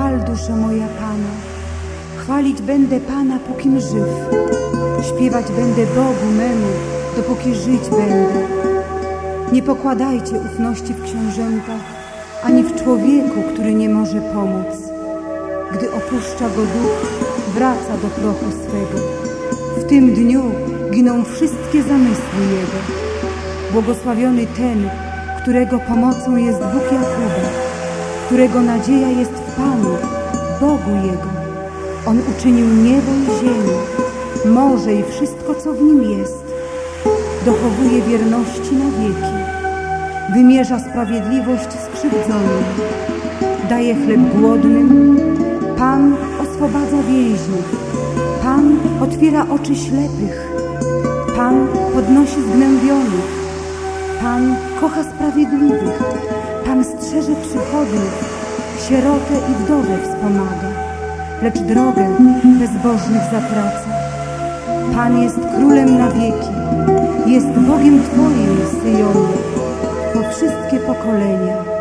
Chwal duszo moja Pana, chwalić będę Pana, pókim żyw. Śpiewać będę Bogu memu, dopóki żyć będę. Nie pokładajcie ufności w książętach, ani w człowieku, który nie może pomóc. Gdy opuszcza go duch, wraca do prochu swego. W tym dniu giną wszystkie zamysły Jego. Błogosławiony ten, którego pomocą jest Bóg Jakuba, którego nadzieja jest w Panu, Bogu Jego. On uczynił niebo i ziemię, morze i wszystko, co w nim jest. Dochowuje wierności na wieki. Wymierza sprawiedliwość skrzywdzonym. Daje chleb głodnym. Pan oswobadza więźniów. Pan otwiera oczy ślepych. Pan podnosi zgnębionych. Pan kocha sprawiedliwych. Pan strzeże przychodnich. Sierotę i wdowę wspomaga. Lecz drogę bezbożnych zatraca. Pan jest królem na wieki. Jest Bogiem Twoim, Syjonie, po wszystkie pokolenia.